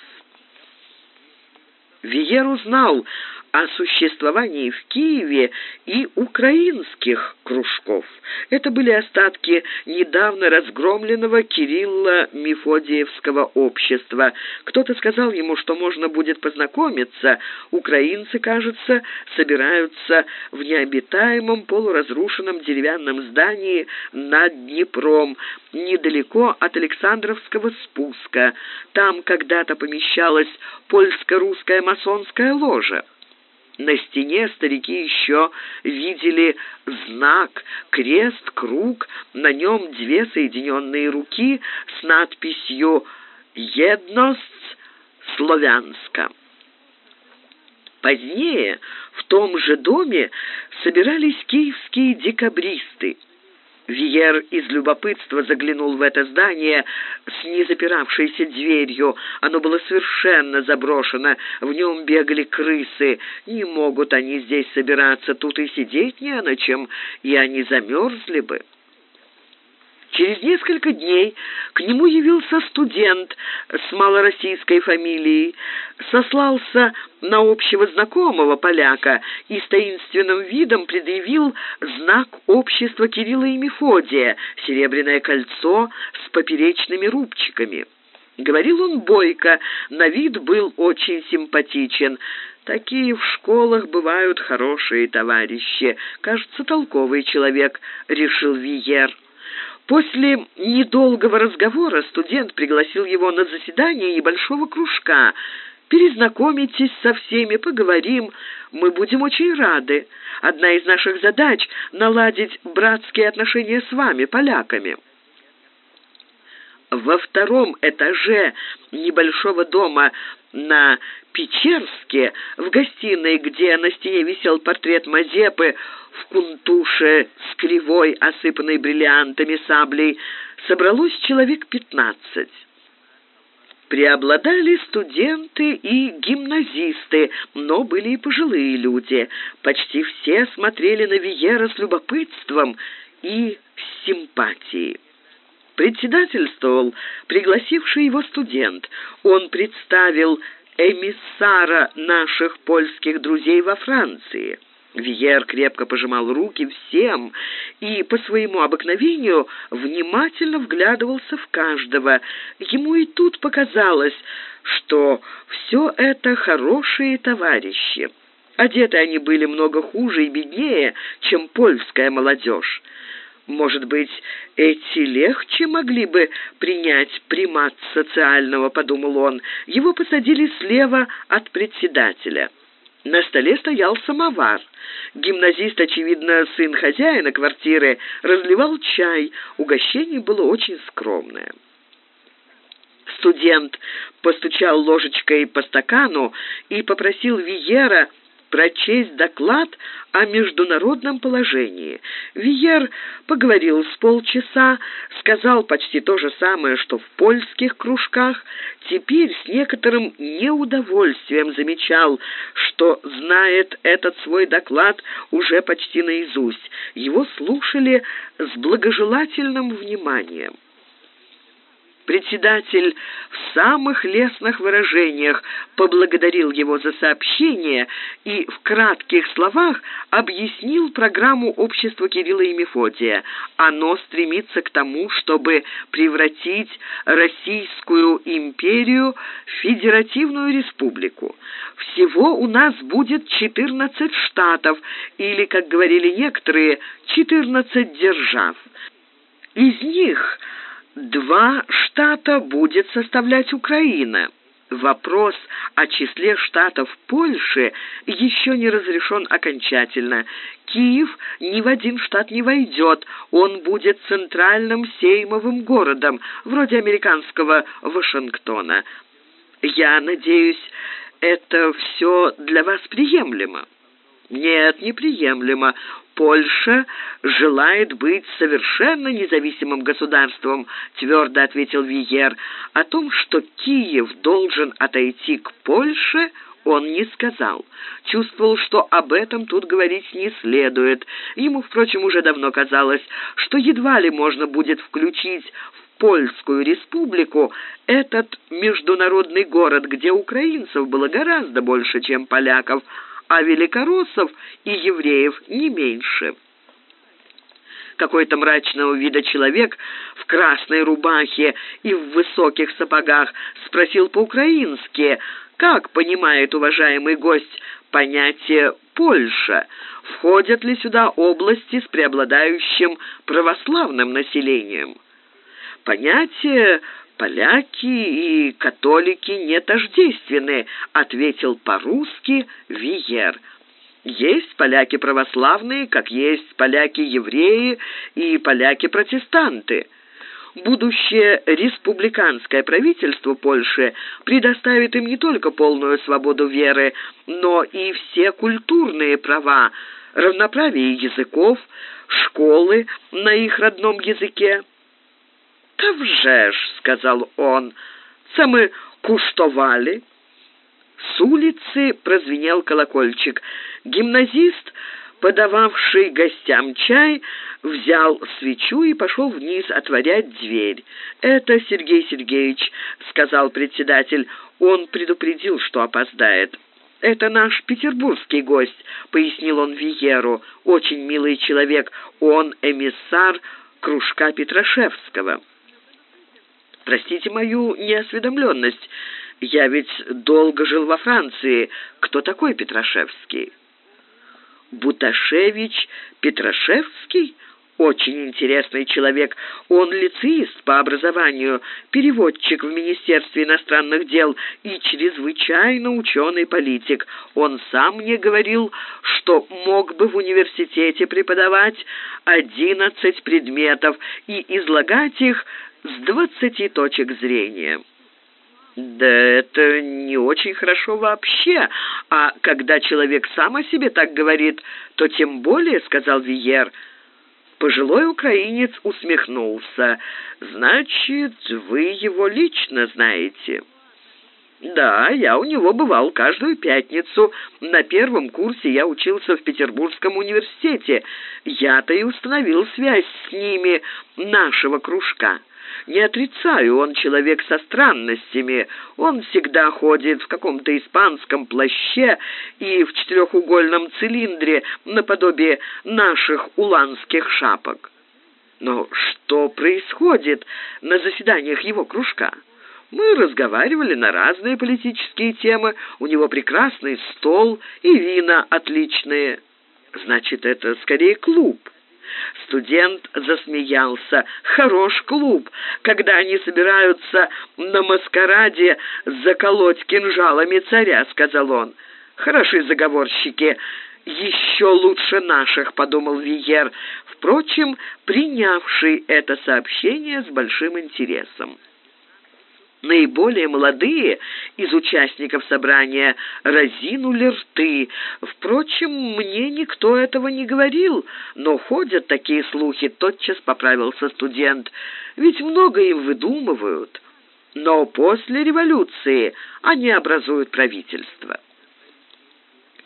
Виер узнал о существовании в Киеве и украинских кружков. Это были остатки недавно разгромленного Кирилла Мефодиевского общества. Кто-то сказал ему, что можно будет познакомиться. Украинцы, кажется, собираются в необитаемом полуразрушенном деревянном здании над Днепром, недалеко от Александровского спуска. Там когда-то помещалась польско-русская масонская ложа. На стене старики еще видели знак, крест, круг, на нем две соединенные руки с надписью «Едность Славянска». Позднее в том же доме собирались киевские декабристы – Виер из любопытства заглянул в это здание с незапиравшейся дверью. Оно было совершенно заброшено, в нем бегали крысы. Не могут они здесь собираться, тут и сидеть не на чем, и они замерзли бы. Через несколько дней к нему явился студент с малороссийской фамилией, сослался на общего знакомого поляка и с таинственным видом предъявил знак общества Кирилла и Мефодия, серебряное кольцо с поперечными рубчиками. Говорил он бойко, на вид был очень симпатичен. Такие в школах бывают хорошие товарищи. Кажется, толковый человек, решил Виер. После недолгого разговора студент пригласил его на заседание небольшого кружка. «Перезнакомитесь со всеми, поговорим. Мы будем очень рады. Одна из наших задач — наладить братские отношения с вами, поляками». Во втором этаже небольшого дома на Печерске, в гостиной, где на стене висел портрет Мазепы в кунтуше с кривой, осыпанной бриллиантами саблей, собралось человек пятнадцать. Преобладали студенты и гимназисты, но были и пожилые люди. Почти все смотрели на Виера с любопытством и симпатией председательствовал пригласивший его студент. Он представил эмиссара наших польских друзей во Франции. Виер крепко пожимал руки всем и по своему обыкновению внимательно вглядывался в каждого. Ему и тут показалось, что все это хорошие товарищи. Одеты они были много хуже и беднее, чем польская молодежь. Может быть, эти легче могли бы принять примат социального, подумал он. Его посадили слева от председателя. На столе стоял самовар. Гимназист, очевидно, сын хозяина квартиры, разливал чай. Угощение было очень скромное. Студент постучал ложечкой по стакану и попросил Виера прочесть доклад о международном положении. Виер поговорил с полчаса, сказал почти то же самое, что в польских кружках, теперь с некоторым неудовольствием замечал, что знает этот свой доклад уже почти наизусть. Его слушали с благожелательным вниманием. Председатель в самых лестных выражениях поблагодарил его за сообщение и в кратких словах объяснил программу общества Кирилла и Мефодия. Оно стремится к тому, чтобы превратить Российскую империю в федеративную республику. Всего у нас будет 14 штатов, или, как говорили некоторые, 14 держав. Из них Два штата будет составлять Украина. Вопрос о числе штатов Польши еще не разрешен окончательно. Киев ни в один штат не войдет, он будет центральным сеймовым городом, вроде американского Вашингтона. Я надеюсь, это все для вас приемлемо. Нет, неприемлемо. Польша желает быть совершенно независимым государством, твердо ответил Виер. О том, что Киев должен отойти к Польше, он не сказал. Чувствовал, что об этом тут говорить не следует. Ему, впрочем, уже давно казалось, что едва ли можно будет включить в Польскую республику этот международный город, где украинцев было гораздо больше, чем поляков, а великороссов и евреев не меньше. Какой-то мрачного вида человек в красной рубахе и в высоких сапогах спросил по-украински, как понимает уважаемый гость понятие «Польша», входят ли сюда области с преобладающим православным населением. Понятие поляки и католики не тождественны», — ответил по-русски Виер. «Есть поляки православные, как есть поляки-евреи и поляки-протестанты». Будущее республиканское правительство Польши предоставит им не только полную свободу веры, но и все культурные права, равноправие языков, школы на их родном языке. «Та вже ж», — сказал он, — «це мы куштовали». С улицы прозвенел колокольчик. Гимназист, подававший гостям чай, взял свечу и пошел вниз отворять дверь. «Это Сергей Сергеевич», — сказал председатель. Он предупредил, что опоздает. «Это наш петербургский гость», — пояснил он Виеру. «Очень милый человек. Он эмиссар кружка Петрашевского». Простите мою неосведомленность. Я ведь долго жил во Франции. Кто такой Петрашевский?» «Буташевич Петрашевский?» Очень интересный человек. Он лицеист по образованию, переводчик в Министерстве иностранных дел и чрезвычайно ученый политик. Он сам мне говорил, что мог бы в университете преподавать одиннадцать предметов и излагать их с двадцати точек зрения. Да это не очень хорошо вообще, а когда человек сам о себе так говорит, то тем более, сказал Виер. Пожилой украинец усмехнулся. Значит, вы его лично знаете? Да, я у него бывал каждую пятницу. На первом курсе я учился в Петербургском университете. Я-то и установил связь с ними нашего кружка. Не отрицаю, он человек со странностями. Он всегда ходит в каком-то испанском плаще и в четырехугольном цилиндре наподобие наших уланских шапок. Но что происходит на заседаниях его кружка? Мы разговаривали на разные политические темы. У него прекрасный стол и вина отличные. Значит, это скорее клуб. Студент засмеялся. «Хорош клуб, когда они собираются на маскараде заколоть кинжалами царя», — сказал он. «Хороши заговорщики, еще лучше наших», — подумал Виер, впрочем, принявший это сообщение с большим интересом. Наиболее молодые из участников собрания разинули рты. Впрочем, мне никто этого не говорил, но ходят такие слухи, тотчас поправился студент. Ведь много им выдумывают. Но после революции они образуют правительство.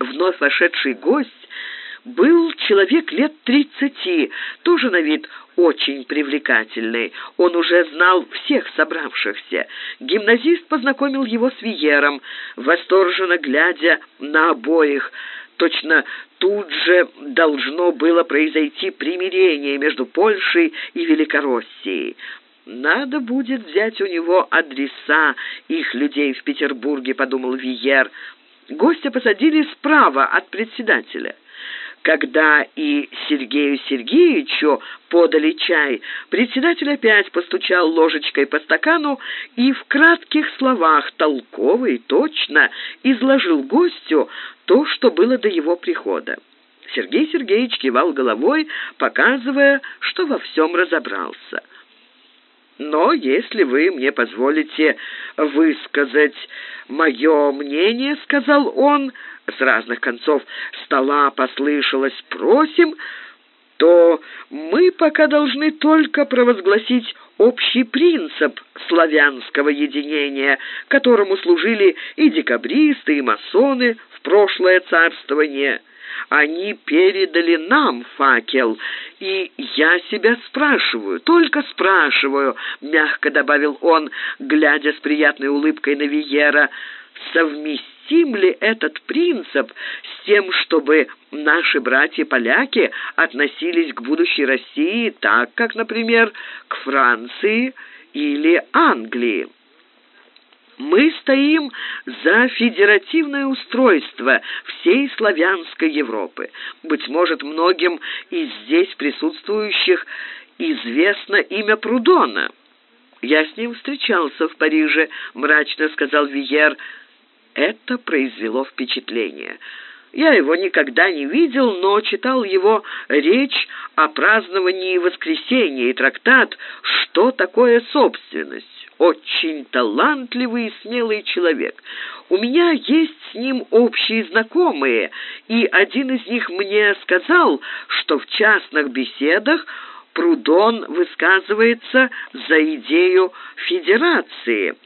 Вновь вошедший гость был человек лет тридцати, тоже на вид очень привлекательный. Он уже знал всех собравшихся. Гимназист познакомил его с Виером, восторженно глядя на обоих. Точно тут же должно было произойти примирение между Польшей и Великороссией. «Надо будет взять у него адреса их людей в Петербурге», — подумал Виер. Гостя посадили справа от председателя. Когда и Сергею Сергеевичу подали чай, председатель опять постучал ложечкой по стакану и в кратких словах, толково и точно, изложил гостю то, что было до его прихода. Сергей Сергеевич кивал головой, показывая, что во всем разобрался. Но если вы мне позволите высказать мое мнение, — сказал он, — с разных концов стола послышалось «просим», то мы пока должны только провозгласить общий принцип славянского единения, которому служили и декабристы, и масоны в прошлое царствование – они передали нам факел, и я себя спрашиваю, только спрашиваю, мягко добавил он, глядя с приятной улыбкой на Виера, совместим ли этот принцип с тем, чтобы наши братья-поляки относились к будущей России так, как, например, к Франции или Англии. Мы стоим за федеративное устройство всей славянской Европы. Быть может, многим из здесь присутствующих известно имя Прудона. Я с ним встречался в Париже, мрачно сказал Виер. Это произвело впечатление. Я его никогда не видел, но читал его речь о праздновании воскресенья и трактат «Что такое собственность?» Очень талантливый и смелый человек. У меня есть с ним общие знакомые, и один из них мне сказал, что в частных беседах Прудон высказывается за идею федерации.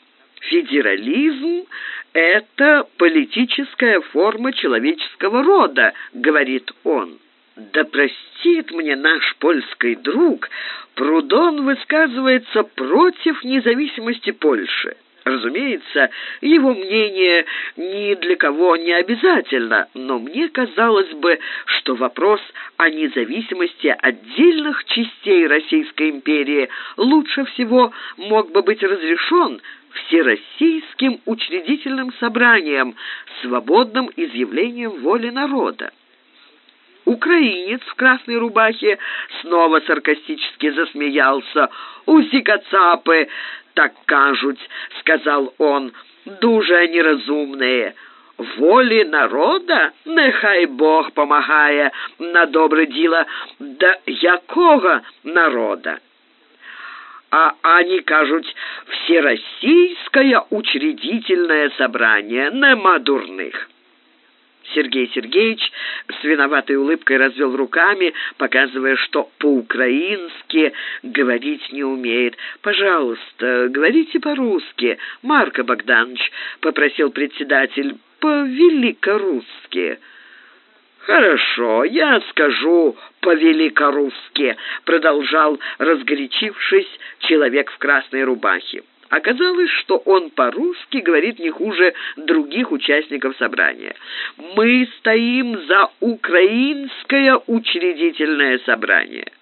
Федерализм — это политическая форма человеческого рода, говорит он. Да простит мне наш польский друг, Прудон высказывается против независимости Польши. Разумеется, его мнение ни для кого не обязательно, но мне казалось бы, что вопрос о независимости отдельных частей Российской империи лучше всего мог бы быть разрешен Всероссийским учредительным собранием, свободным изъявлением воли народа Украинец в красной рубахе снова саркастически засмеялся. «Усі кацапи, так кажуть», — сказал он, — «дуже неразумные». Волі народа нехай Бог помагає на добре діло да якого народа. А они кажуть, всероссийское учредительное собрание, нема дурных. Сергей Сергеевич с виноватой улыбкой развел руками, показывая, что по-украински говорить не умеет. «Пожалуйста, говорите по-русски, Марко Богданович», — попросил председатель, — «по-великорусски». «Хорошо, я скажу по-великорусски», — продолжал разгорячившись человек в красной рубахе. Оказалось, что он по-русски говорит не хуже других участников собрания. «Мы стоим за украинское учредительное собрание».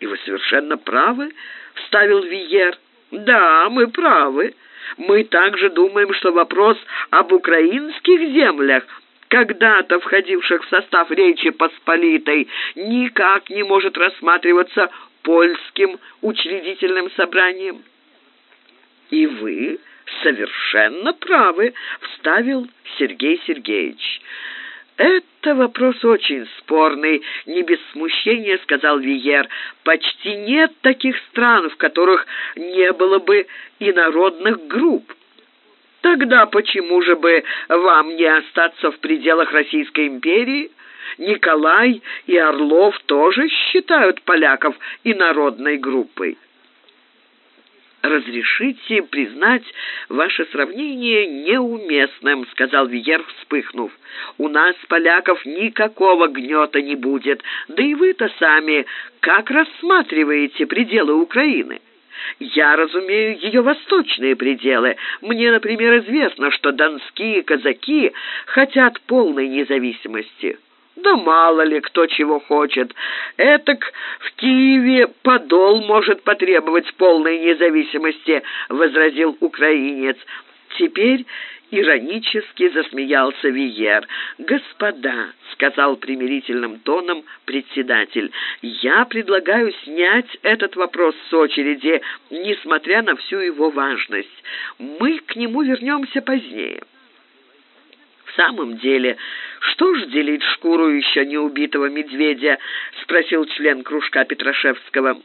«И вы совершенно правы», — вставил Виер. «Да, мы правы. Мы также думаем, что вопрос об украинских землях когда-то входивших в состав Речи Посполитой, никак не может рассматриваться польским учредительным собранием. И вы совершенно правы, вставил Сергей Сергеевич. «Это вопрос очень спорный», — не без смущения сказал Виер. «Почти нет таких стран, в которых не было бы инородных групп. Тогда почему же бы вам не остаться в пределах Российской империи? Николай и Орлов тоже считают поляков инородной группой. «Разрешите признать ваше сравнение неуместным», — сказал Виер, вспыхнув. «У нас, поляков, никакого гнета не будет, да и вы-то сами как рассматриваете пределы Украины?» Я разумею ее восточные пределы. Мне, например, известно, что донские казаки хотят полной независимости. Да мало ли кто чего хочет. Этак в Киеве подол может потребовать полной независимости, возразил украинец. Теперь Иронически засмеялся Виер. «Господа», — сказал примирительным тоном председатель, «я предлагаю снять этот вопрос с очереди, несмотря на всю его важность. Мы к нему вернемся позднее». «В самом деле, что ж делить шкуру еще не убитого медведя?» — спросил член кружка Петрашевского.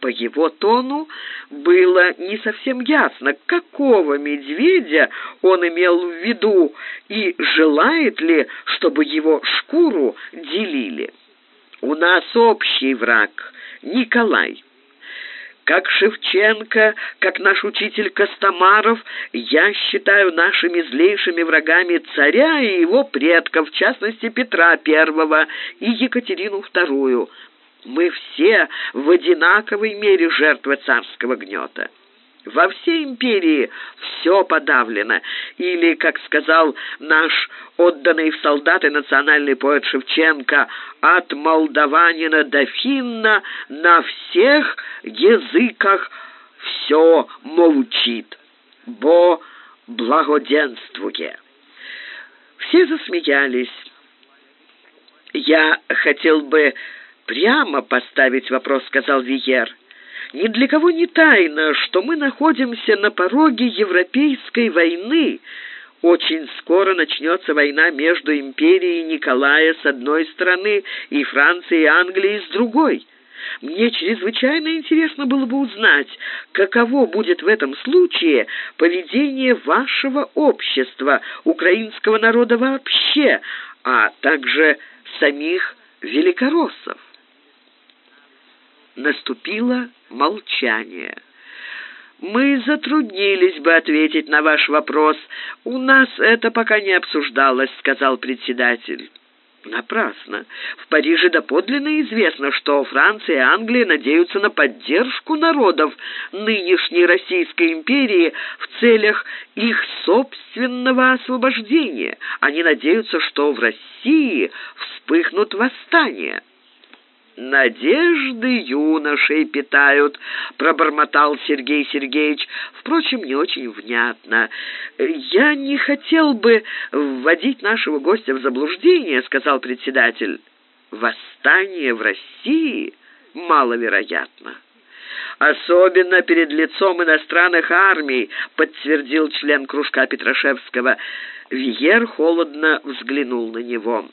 По его тону было не совсем ясно, какого медведя он имел в виду и желает ли, чтобы его шкуру делили. «У нас общий враг — Николай». Как Шевченко, как наш учитель Костомаров, я считаю нашими злейшими врагами царя и его предков, в частности Петра I и Екатерину II. Мы все в одинаковой мере жертвы царского гнета. Во всей империи все подавлено, или, как сказал наш отданный в солдаты национальный поэт Шевченко, от молдаванина до финна на всех языках все молчит, бо благоденствуе. Все засмеялись. Я хотел бы прямо поставить вопрос», — сказал Виер. «Ни для кого не тайно, что мы находимся на пороге Европейской войны. Очень скоро начнется война между империей Николая с одной стороны и Францией и Англией с другой». Мне чрезвычайно интересно было бы узнать, каково будет в этом случае поведение вашего общества, украинского народа вообще, а также самих великороссов. Наступило молчание. «Мы затруднились бы ответить на ваш вопрос. У нас это пока не обсуждалось», — сказал председатель. Напрасно. В Париже доподлинно известно, что Франция и Англия надеются на поддержку народов нынешней Российской империи в целях их собственного освобождения. Они надеются, что в России вспыхнут восстания. «Надежды юношей питают», — пробормотал Сергей Сергеевич, впрочем, не очень внятно. «Я не хотел бы вводить нашего гостя в заблуждение», — сказал председатель. «Восстание в России маловероятно». «Особенно перед лицом иностранных армий», — подтвердил член кружка Петрашевского. Виер холодно взглянул на него.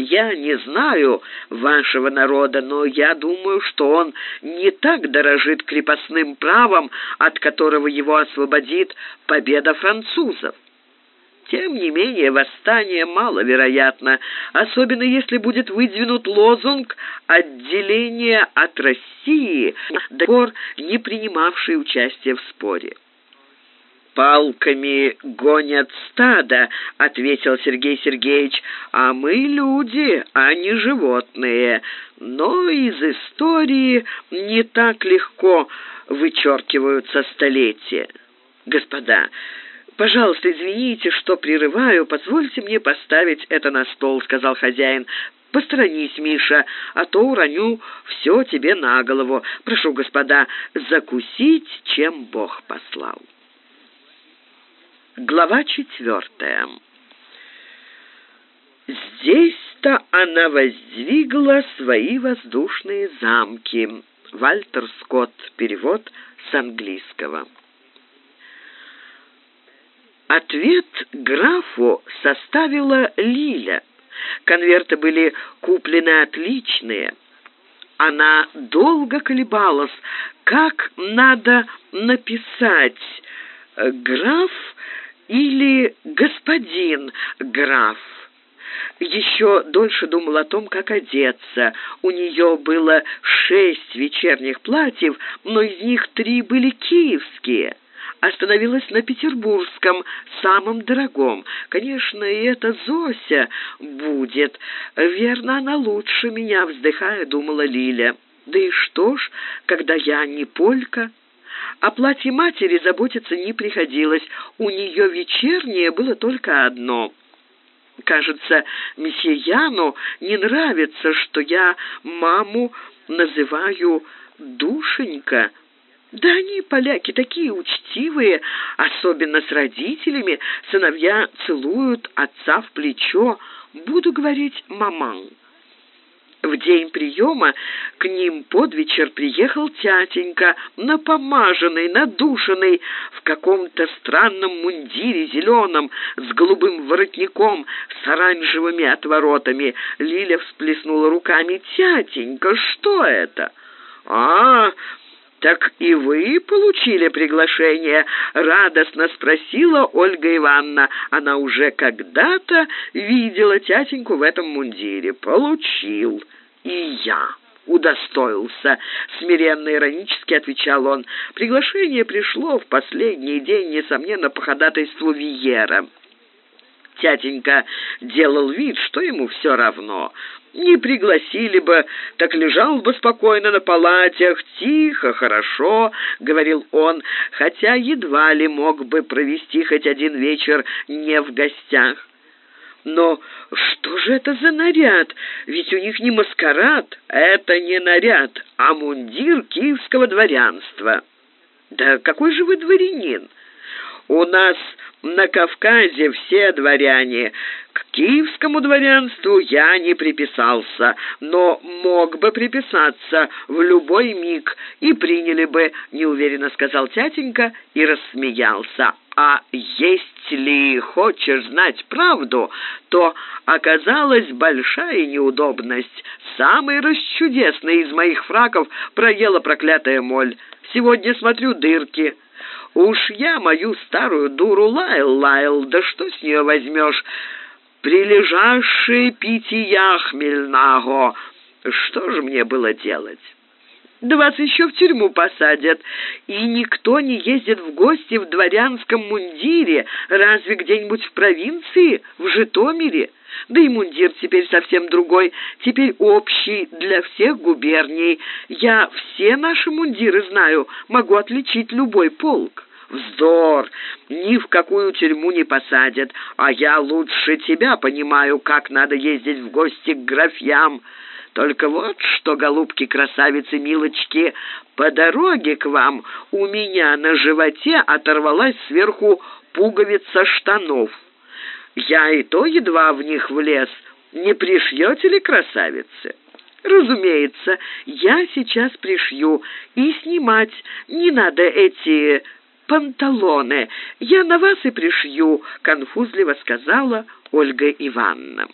Я не знаю вашего народа, но я думаю, что он не так дорожит крепостным правом, от которого его освободит победа французов. Тем не менее, восстание маловероятно, особенно если будет выдвинут лозунг отделения от России, до пор не принимавший участие в споре палками гонят стадо», — ответил Сергей Сергеевич, «а мы люди, а не животные. Но из истории не так легко вычеркиваются столетия. Господа, «Пожалуйста, извините, что прерываю. Позвольте мне поставить это на стол», — сказал хозяин. Посторонись, Миша, а то уроню все тебе на голову. Прошу, господа, закусить, чем Бог послал. Глава четвертая. Здесь-то она воздвигла свои воздушные замки. Вальтер Скотт. Перевод с английского. Ответ графу составила Лиля. Конверты были куплены отличные. Она долго колебалась, как надо написать «граф» или «господин граф». Еще дольше думал о том, как одеться. У нее было шесть вечерних платьев, но из них три были киевские – остановилась на петербургском, самом дорогом. Конечно, и это Зося будет. Верно, она лучше меня, вздыхая, думала Лиля. Да и что ж, когда я не полька... О платье матери заботиться не приходилось. У нее вечернее было только одно. Кажется, месье Яну не нравится, что я маму называю «душенька», да они, поляки, такие учтивые, особенно с родителями. Сыновья целуют отца в плечо. Буду говорить «маман». В день приема к ним под вечер приехал тятенька, напомаженный, надушенный, в каком-то странном мундире зеленом, с голубым воротником, с оранжевыми отворотами. Лиля всплеснула руками. «Тятенька, что это?» «А, «Так и вы получили приглашение?» — радостно спросила Ольга Ивановна. Она уже когда-то видела тятеньку в этом мундире. «Получил. И я» удостоился», — смиренно-иронически отвечал он. «Приглашение пришло в последний день, несомненно, по ходатайству Виера». Тятенька делал вид, что ему все равно. Не пригласили бы, так лежал бы спокойно на палатях, тихо, хорошо, — говорил он, хотя едва ли мог бы провести хоть один вечер не в гостях. Но что же это за наряд? Ведь у них не маскарад, это не наряд, а мундир киевского дворянства. Да какой же вы дворянин? У нас на Кавказе все дворяне. К киевскому дворянству я не приписался, но мог бы приписаться в любой миг, и приняли бы, неуверенно сказал тятенька и рассмеялся. А есть ли хочешь знать правду, то оказалась большая неудобность. Самый расчудесный из моих фраков проела проклятая моль. Сегодня смотрю дырки. Уж я мою старую дуру лаял, лаял, да что с нее возьмешь? Прилежавшие питья хмельнаго. Что же мне было делать? Да еще в тюрьму посадят. И никто не ездит в гости в дворянском мундире, разве где-нибудь в провинции, в Житомире. Да и мундир теперь совсем другой, теперь общий для всех губерний. Я все наши мундиры знаю, могу отличить любой полк. Вздор! Ни в какую тюрьму не посадят, а я лучше тебя понимаю, как надо ездить в гости к графьям. Только вот что, голубки, красавицы, милочки, по дороге к вам у меня на животе оторвалась сверху пуговица штанов. Я и то едва в них влез. Не пришьете ли, красавицы?» «Разумеется, я сейчас пришью. И снимать не надо эти панталоны. Я на вас и пришью», — конфузливо сказала Ольга Ивановна.